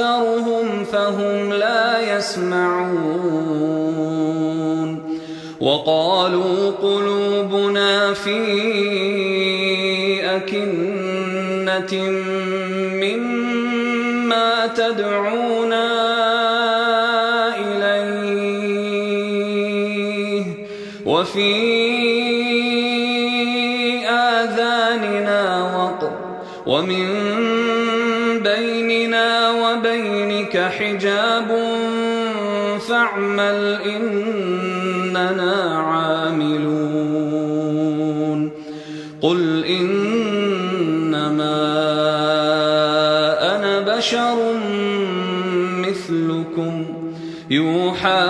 أكثرهم فهم لا يسمعون. وقالوا قلوبنا في أكنة مما تدعونا إليه. وفي آذاننا وقر. ومن حجاب فاعمل إننا عاملون. قل إنما أنا بشر مثلكم. يوحى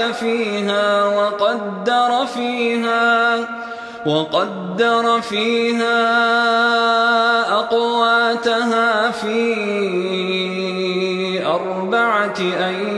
فيها وقدر فيها وقدر فيها أقواتها في أربعة أيام.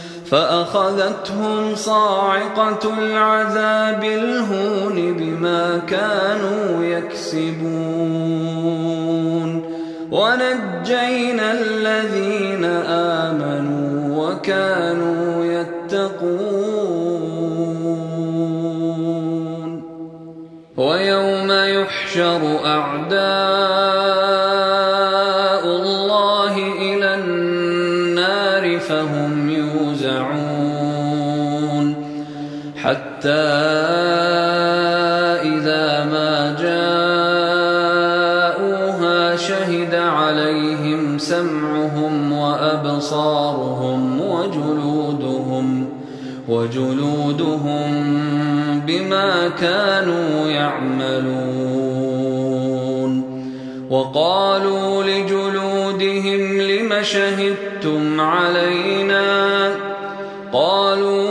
فأخذتهم صاعقة العذاب الهون بما كانوا يكسبون. ونجينا الذين آمنوا وكانوا يتقون. ويوم يحشر أعداء شهد عليهم سمعهم وأبصارهم وجلودهم وجلودهم بما كانوا يعملون. وقالوا لجلودهم لم شهدتم علينا؟ قالوا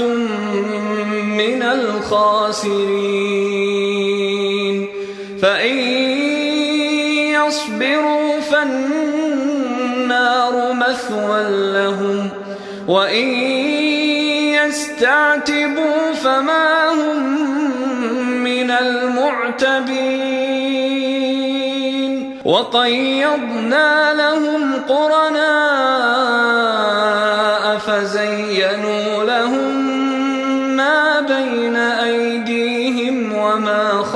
من الخاسرين. فإن يصبروا فالنار مثوى لهم وإن يستعتبوا فما هم من المعتبين. وقيضنا لهم قرناء فزينوا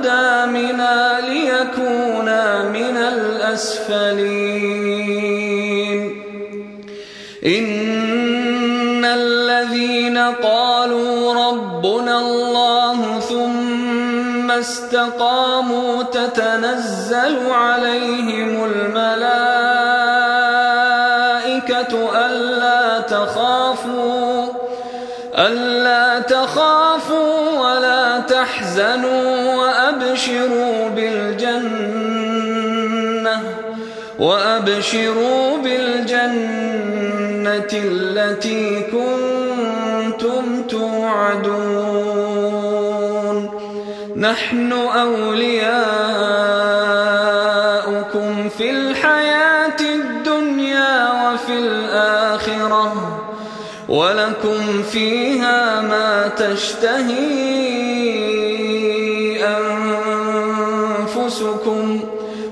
أقدامنا ليكونا من الأسفلين. إن الذين قالوا ربنا الله ثم استقاموا تتنزل عليهم الملائكة ألا تخافوا ألا تخافوا ولا تحزنوا. وأبشروا بالجنة وأبشروا بالجنة التي كنتم توعدون. نحن أولياؤكم في الحياة الدنيا وفي الآخرة ولكم فيها ما تشتهي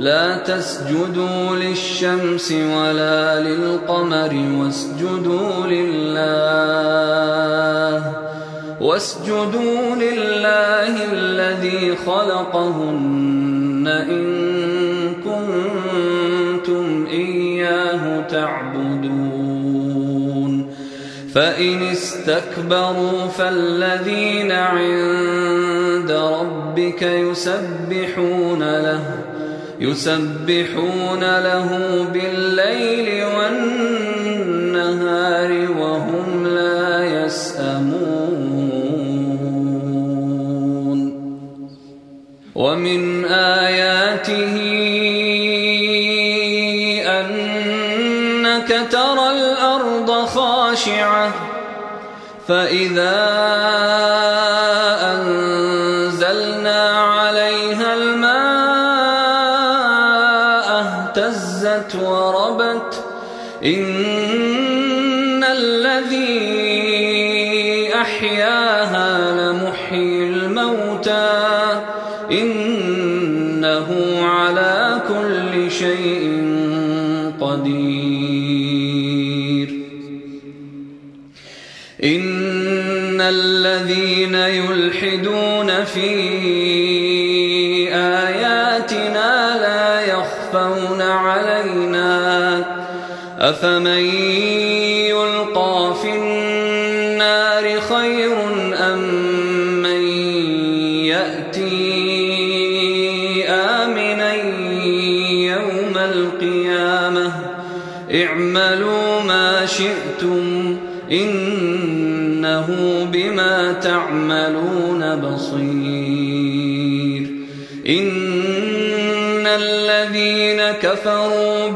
لا تسجدوا للشمس ولا للقمر واسجدوا لله واسجدوا لله الذي خلقهن إن كنتم إياه تعبدون. فإن استكبروا فالذين عند ربك يسبحون له يسبحون له بالليل والنهار وهم لا يسأمون. ومن آياته أنك ترى الأرض خاشعة فإذا إن الذين يلحدون في آياتنا لا يخفون علينا. أفمن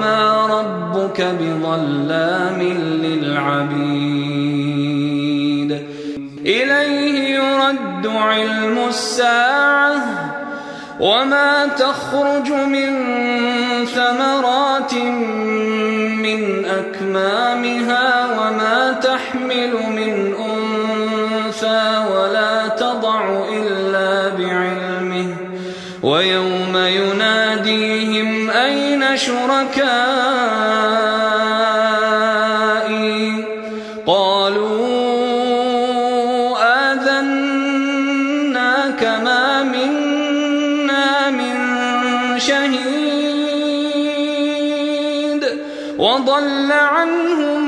وما ربك بظلام للعبيد. إليه يرد علم الساعة وما تخرج من ثمرات من أكمامها وما تحمل من شركائي قالوا آذناك ما منا من شهيد وضل عنهم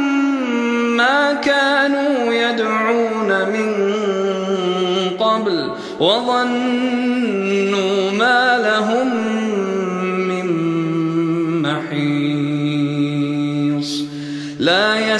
ما كانوا يدعون من قبل وظنوا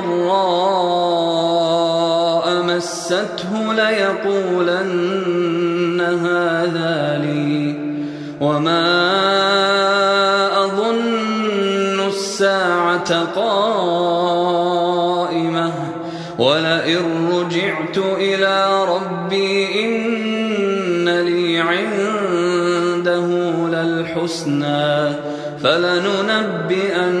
ضراء مسته ليقولن هذا لي وما أظن الساعة قائمة ولئن رجعت إلى ربي إن لي عنده للحسنى فلننبئن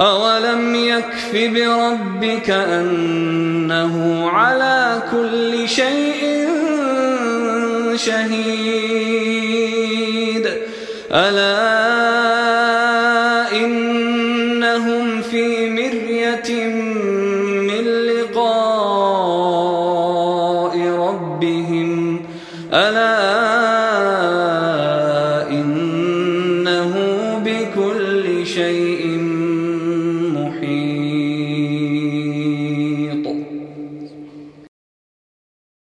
أولم يكف بربك أنه على كل شيء شهيد ألا